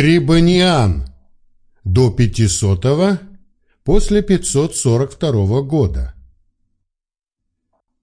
Трибониан до 500 после 542 года.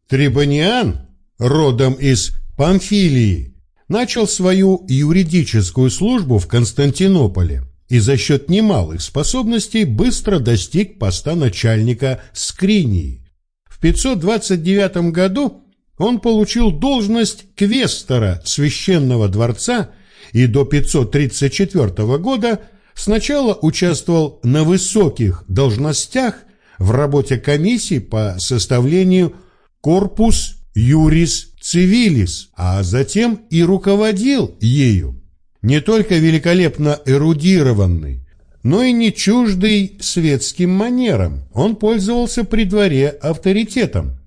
Трибониан, родом из Памфилии, начал свою юридическую службу в Константинополе и за счет немалых способностей быстро достиг поста начальника Скринии. В 529 году он получил должность квестора священного дворца и до 534 года сначала участвовал на высоких должностях в работе комиссии по составлению «Корпус Юрис Цивилис», а затем и руководил ею. Не только великолепно эрудированный, но и не чуждый светским манерам, он пользовался при дворе авторитетом.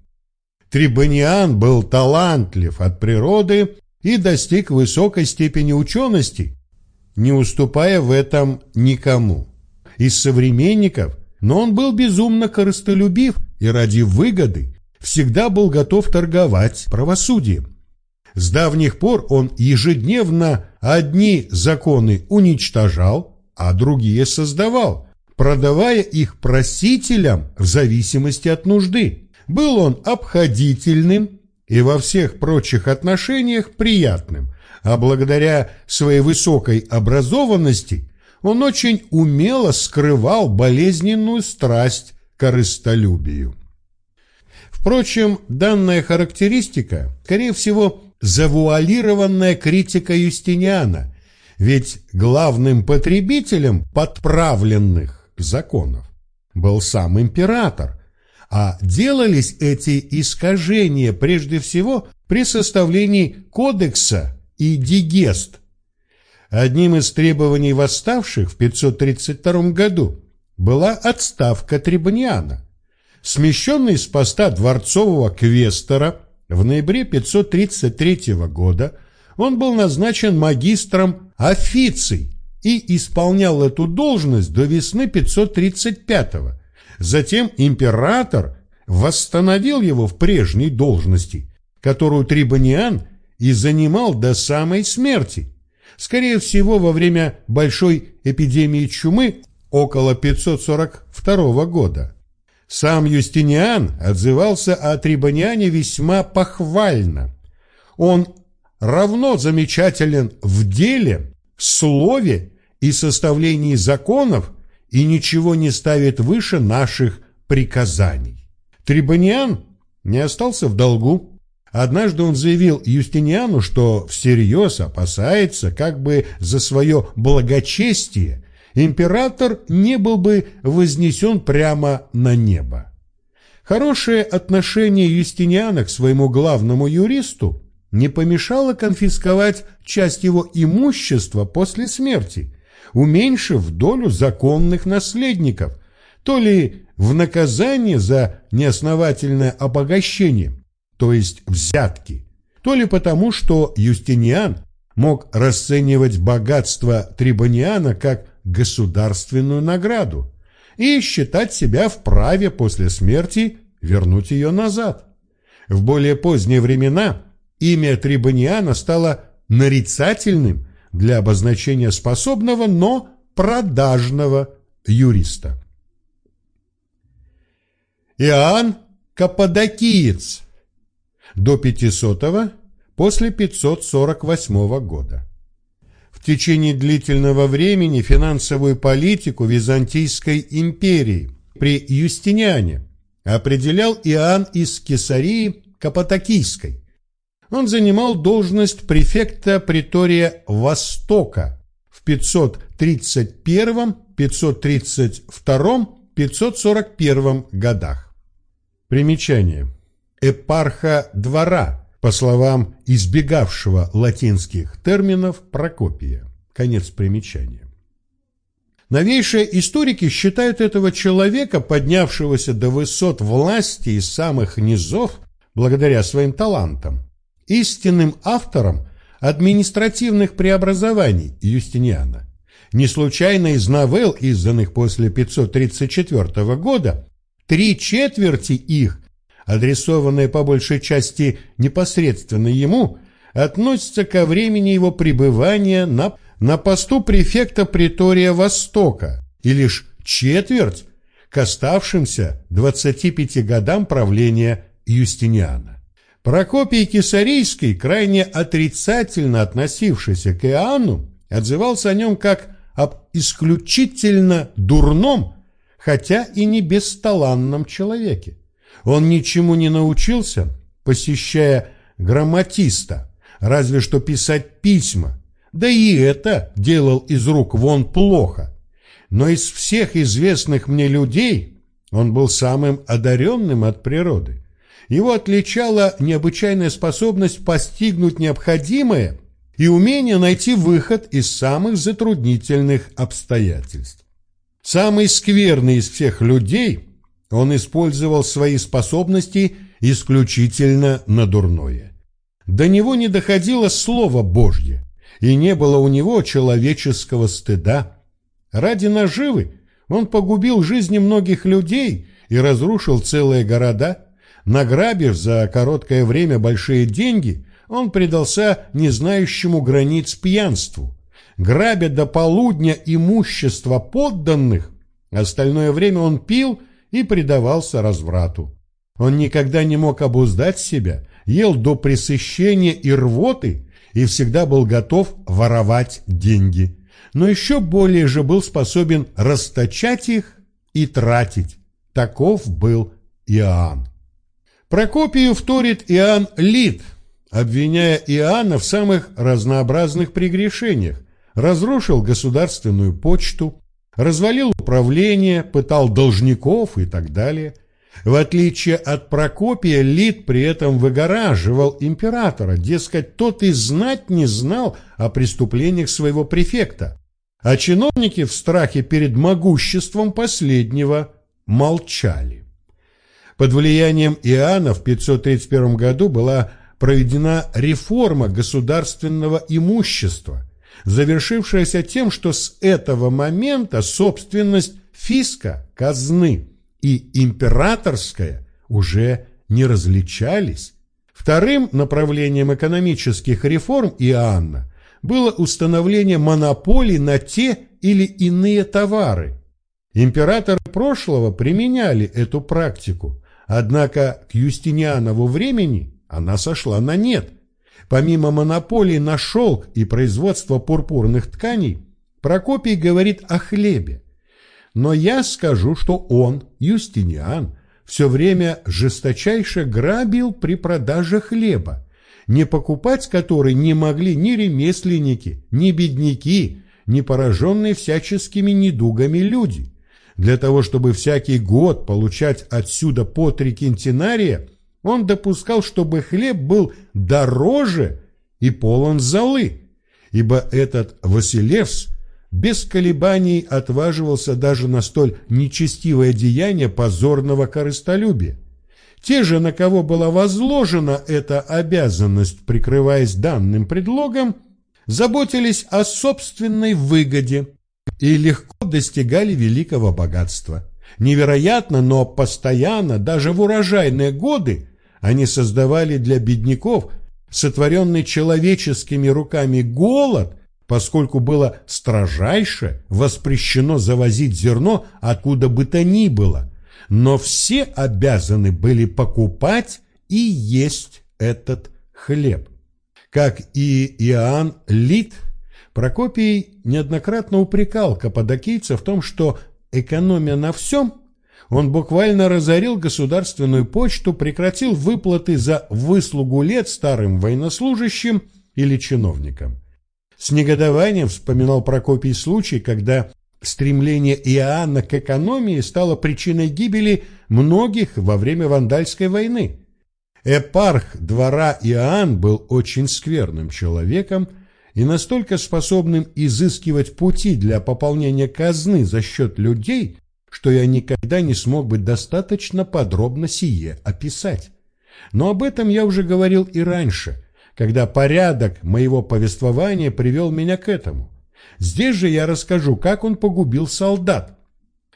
Трибониан был талантлив от природы и достиг высокой степени учености, не уступая в этом никому. Из современников, но он был безумно корыстолюбив и ради выгоды всегда был готов торговать правосудием. С давних пор он ежедневно одни законы уничтожал, а другие создавал, продавая их просителям в зависимости от нужды. Был он обходительным, и во всех прочих отношениях приятным, а благодаря своей высокой образованности он очень умело скрывал болезненную страсть корыстолюбию. Впрочем, данная характеристика, скорее всего, завуалированная критика Юстиниана, ведь главным потребителем подправленных законов был сам император, а делались эти искажения прежде всего при составлении кодекса и дигест. Одним из требований восставших в 532 году была отставка Трибониана. Смещенный с поста дворцового квестора в ноябре 533 года он был назначен магистром официй и исполнял эту должность до весны 535 года Затем император восстановил его в прежней должности, которую Трибониан и занимал до самой смерти, скорее всего во время большой эпидемии чумы около 542 года. Сам Юстиниан отзывался о Трибониане весьма похвально. Он равно замечателен в деле, слове и составлении законов, и ничего не ставит выше наших приказаний. Трибониан не остался в долгу. Однажды он заявил Юстиниану, что всерьез опасается, как бы за свое благочестие император не был бы вознесен прямо на небо. Хорошее отношение Юстиниана к своему главному юристу не помешало конфисковать часть его имущества после смерти – уменьшив долю законных наследников, то ли в наказание за неосновательное обогащение, то есть взятки, то ли потому, что Юстиниан мог расценивать богатство Трибониана как государственную награду и считать себя вправе после смерти вернуть ее назад. В более поздние времена имя Трибониана стало нарицательным для обозначения способного, но продажного юриста. Иоанн Каппадокиец до 500 после 548 года. В течение длительного времени финансовую политику Византийской империи при Юстиниане определял Иоанн из Кесарии Каппадокийской, он занимал должность префекта притория Востока в 531, 532, 541 годах. Примечание. Эпарха двора, по словам избегавшего латинских терминов Прокопия. Конец примечания. Новейшие историки считают этого человека, поднявшегося до высот власти из самых низов, благодаря своим талантам, истинным автором административных преобразований Юстиниана. Не случайно из новелл, изданных после 534 года, три четверти их, адресованные по большей части непосредственно ему, относятся ко времени его пребывания на на посту префекта притория Востока и лишь четверть к оставшимся 25 годам правления Юстиниана. Прокопий Кесарийский, крайне отрицательно относившийся к Иоанну, отзывался о нем как об исключительно дурном, хотя и не бесталанном человеке. Он ничему не научился, посещая грамматиста, разве что писать письма, да и это делал из рук вон плохо. Но из всех известных мне людей он был самым одаренным от природы. Его отличала необычайная способность постигнуть необходимое и умение найти выход из самых затруднительных обстоятельств. Самый скверный из всех людей, он использовал свои способности исключительно на дурное. До него не доходило Слово Божье, и не было у него человеческого стыда. Ради наживы он погубил жизни многих людей и разрушил целые города. Награбив за короткое время большие деньги, он предался незнающему границ пьянству. Грабя до полудня имущество подданных, остальное время он пил и предавался разврату. Он никогда не мог обуздать себя, ел до пресыщения и рвоты и всегда был готов воровать деньги. Но еще более же был способен расточать их и тратить. Таков был Иоанн. Прокопию вторит Иоанн Лид, обвиняя Иоанна в самых разнообразных прегрешениях, разрушил государственную почту, развалил управление, пытал должников и так далее. В отличие от Прокопия, Лид при этом выгораживал императора, дескать, тот и знать не знал о преступлениях своего префекта, а чиновники в страхе перед могуществом последнего молчали. Под влиянием Иоанна в 531 году была проведена реформа государственного имущества, завершившаяся тем, что с этого момента собственность фиска, казны и императорская уже не различались. Вторым направлением экономических реформ Иоанна было установление монополий на те или иные товары. Императоры прошлого применяли эту практику, однако к Юстинианову времени она сошла на нет. Помимо монополии на шелк и производство пурпурных тканей, Прокопий говорит о хлебе. Но я скажу, что он, Юстиниан, все время жесточайше грабил при продаже хлеба, не покупать который не могли ни ремесленники, ни бедняки, ни пораженные всяческими недугами люди. Для того, чтобы всякий год получать отсюда по три кентинария, он допускал, чтобы хлеб был дороже и полон золы, ибо этот Василевс без колебаний отваживался даже на столь нечестивое деяние позорного корыстолюбия. Те же, на кого была возложена эта обязанность, прикрываясь данным предлогом, заботились о собственной выгоде и легко достигали великого богатства. Невероятно, но постоянно, даже в урожайные годы, они создавали для бедняков сотворенный человеческими руками голод, поскольку было строжайше воспрещено завозить зерно откуда бы то ни было, но все обязаны были покупать и есть этот хлеб. Как и Иоанн Лит, Прокопий неоднократно упрекал каппадокийца в том, что экономия на всем он буквально разорил государственную почту, прекратил выплаты за выслугу лет старым военнослужащим или чиновникам. С негодованием вспоминал Прокопий случай, когда стремление Иоанна к экономии стало причиной гибели многих во время Вандальской войны. Эпарх двора Иоанн был очень скверным человеком и настолько способным изыскивать пути для пополнения казны за счет людей, что я никогда не смог бы достаточно подробно сие описать. Но об этом я уже говорил и раньше, когда порядок моего повествования привел меня к этому. Здесь же я расскажу, как он погубил солдат.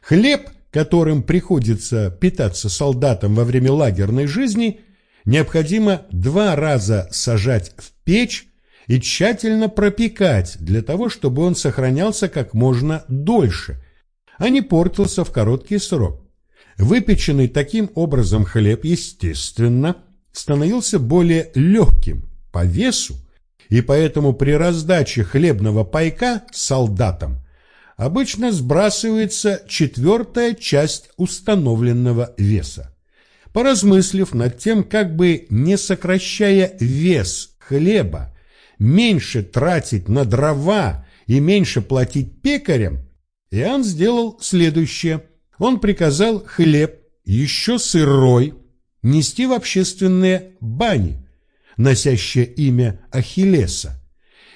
Хлеб, которым приходится питаться солдатам во время лагерной жизни, необходимо два раза сажать в печь и тщательно пропекать для того, чтобы он сохранялся как можно дольше, а не портился в короткий срок. Выпеченный таким образом хлеб, естественно, становился более легким по весу, и поэтому при раздаче хлебного пайка солдатам обычно сбрасывается четвертая часть установленного веса. Поразмыслив над тем, как бы не сокращая вес хлеба, меньше тратить на дрова и меньше платить пекарям, Иоанн сделал следующее. Он приказал хлеб, еще сырой, нести в общественные бани, носящие имя Ахиллеса,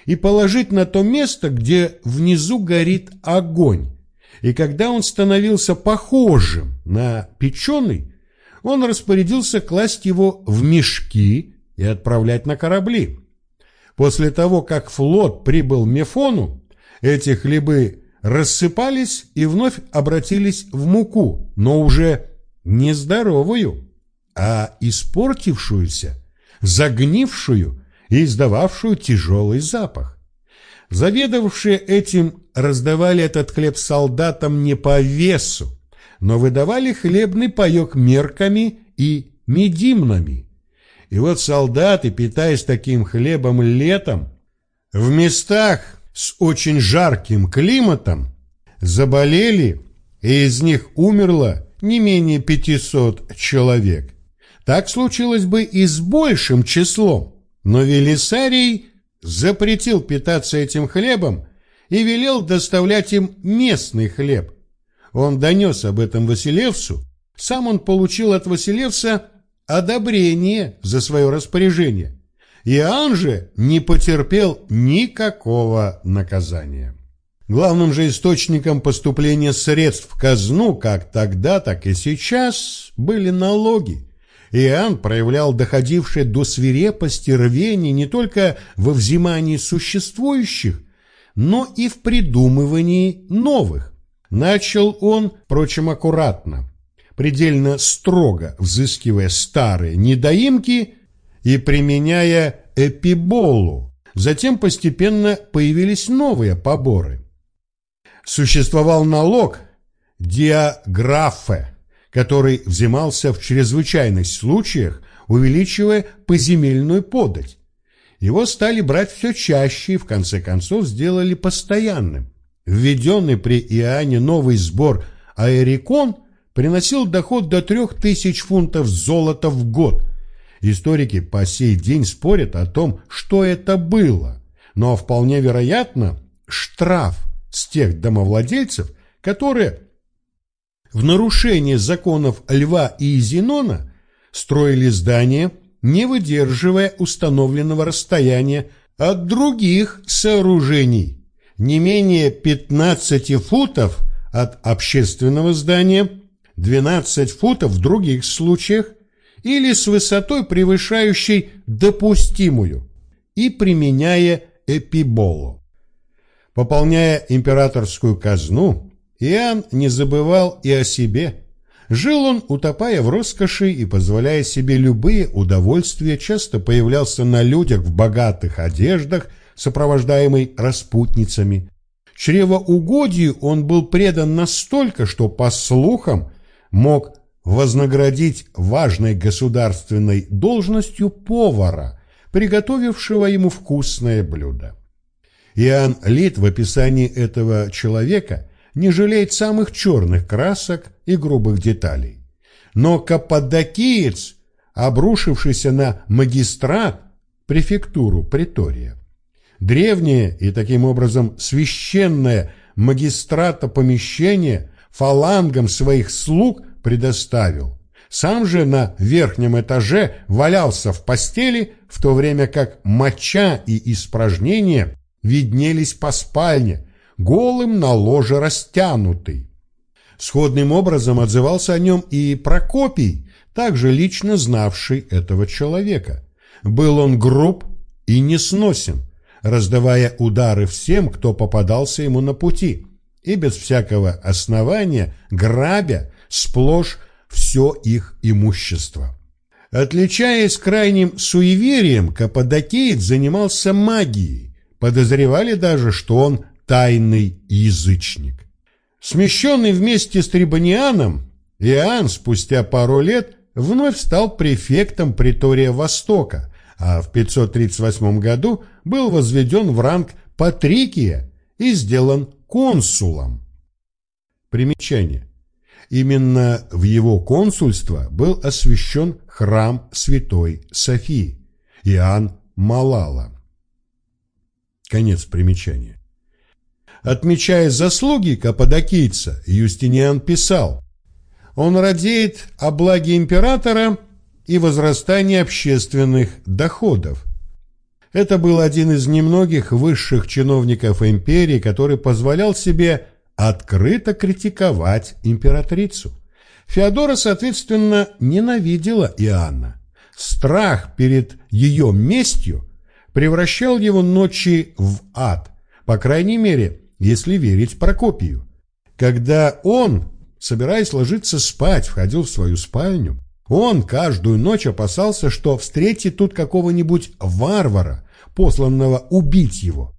и положить на то место, где внизу горит огонь. И когда он становился похожим на печеный, он распорядился класть его в мешки и отправлять на корабли. После того, как флот прибыл Мефону, эти хлебы рассыпались и вновь обратились в муку, но уже не здоровую, а испортившуюся, загнившую и издававшую тяжелый запах. Заведовавшие этим раздавали этот хлеб солдатам не по весу, но выдавали хлебный паек мерками и медимнами. И вот солдаты, питаясь таким хлебом летом, в местах с очень жарким климатом, заболели, и из них умерло не менее 500 человек. Так случилось бы и с большим числом, но Велисарий запретил питаться этим хлебом и велел доставлять им местный хлеб. Он донес об этом Василевсу, сам он получил от Василевса одобрение за свое распоряжение. Иоанн же не потерпел никакого наказания. Главным же источником поступления средств в казну, как тогда, так и сейчас, были налоги. Иоанн проявлял доходившее до свирепости рвение не только во взимании существующих, но и в придумывании новых. Начал он, впрочем, аккуратно, предельно строго взыскивая старые недоимки и применяя эпиболу. Затем постепенно появились новые поборы. Существовал налог диаграфе, который взимался в чрезвычайных случаях, увеличивая поземельную подать. Его стали брать все чаще и в конце концов сделали постоянным. Введенный при Иоанне новый сбор аэрикон приносил доход до трех тысяч фунтов золота в год. Историки по сей день спорят о том, что это было, но вполне вероятно штраф с тех домовладельцев, которые в нарушение законов Льва и Зенона строили здания, не выдерживая установленного расстояния от других сооружений не менее 15 футов от общественного здания, 12 футов в других случаях, или с высотой, превышающей допустимую, и применяя эпиболу. Пополняя императорскую казну, Иоанн не забывал и о себе. Жил он, утопая в роскоши и позволяя себе любые удовольствия, часто появлялся на людях в богатых одеждах сопровождаемый распутницами. Чревоугодию он был предан настолько, что, по слухам, мог вознаградить важной государственной должностью повара, приготовившего ему вкусное блюдо. Иоанн Лит в описании этого человека не жалеет самых черных красок и грубых деталей. Но каппадокиец, обрушившийся на магистрат, префектуру Притория, Древнее и таким образом священное магистрата помещение фалангам своих слуг предоставил. Сам же на верхнем этаже валялся в постели, в то время как моча и испражнения виднелись по спальне, голым на ложе растянутый. Сходным образом отзывался о нем и Прокопий, также лично знавший этого человека. Был он груб и несносен, раздавая удары всем, кто попадался ему на пути, и без всякого основания грабя сплошь все их имущество. Отличаясь крайним суеверием, Каппадокеец занимался магией. Подозревали даже, что он тайный язычник. Смещенный вместе с Трибонианом, Иоанн спустя пару лет вновь стал префектом Притория Востока, а в 538 году был возведен в ранг Патрикия и сделан консулом. Примечание. Именно в его консульство был освящен храм Святой Софии, Иоанн Малала. Конец примечания. Отмечая заслуги каппадокийца, Юстиниан писал, «Он радеет о благе императора и возрастании общественных доходов. Это был один из немногих высших чиновников империи, который позволял себе открыто критиковать императрицу. Феодора, соответственно, ненавидела Иоанна. Страх перед ее местью превращал его ночи в ад, по крайней мере, если верить Прокопию. Когда он, собираясь ложиться спать, входил в свою спальню, он каждую ночь опасался, что встретит тут какого-нибудь варвара, посланного убить его.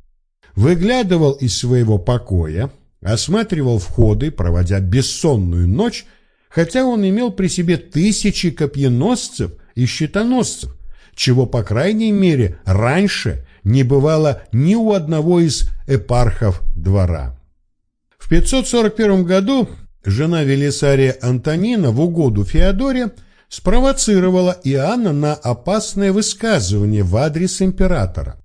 Выглядывал из своего покоя, осматривал входы, проводя бессонную ночь, хотя он имел при себе тысячи копьеносцев и щитоносцев, чего, по крайней мере, раньше не бывало ни у одного из эпархов двора. В 541 году жена Велисария Антонина в угоду Феодоре спровоцировала Иоанна на опасное высказывание в адрес императора.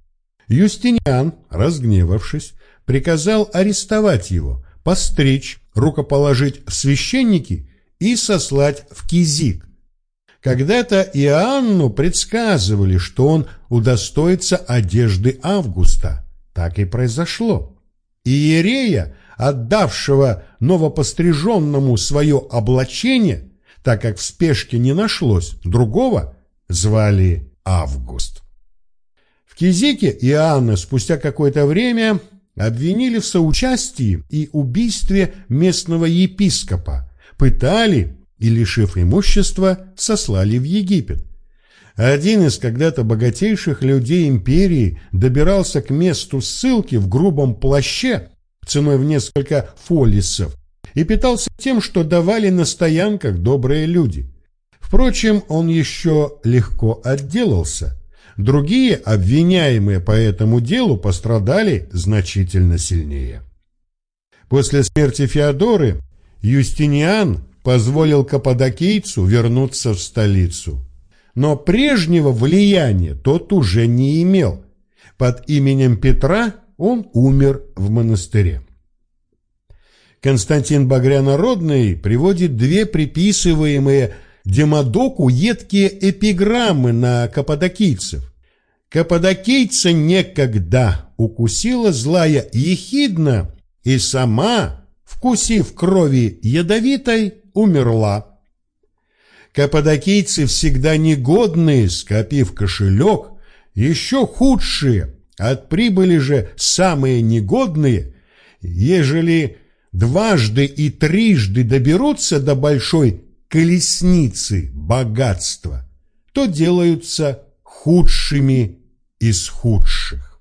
Юстиниан, разгневавшись, приказал арестовать его, постричь, рукоположить в священники и сослать в Кизик. Когда-то Иоанну предсказывали, что он удостоится одежды Августа. Так и произошло. Иерея, отдавшего новопостриженному свое облачение, так как в спешке не нашлось другого, звали Август. В Кизике Иоанна спустя какое-то время обвинили в соучастии и убийстве местного епископа, пытали и, лишив имущества, сослали в Египет. Один из когда-то богатейших людей империи добирался к месту ссылки в грубом плаще ценой в несколько фолисов и питался тем, что давали на стоянках добрые люди. Впрочем, он еще легко отделался – Другие, обвиняемые по этому делу, пострадали значительно сильнее. После смерти Феодоры Юстиниан позволил каппадокийцу вернуться в столицу. Но прежнего влияния тот уже не имел. Под именем Петра он умер в монастыре. Константин Багрянородный приводит две приписываемые Демодоку едкие эпиграммы на каппадокийцев. Каппадокийца некогда укусила злая ехидна и сама, вкусив крови ядовитой, умерла. Каппадокийцы всегда негодные, скопив кошелек, еще худшие, от прибыли же самые негодные, ежели дважды и трижды доберутся до большой колесницы богатства, то делаются худшими из худших.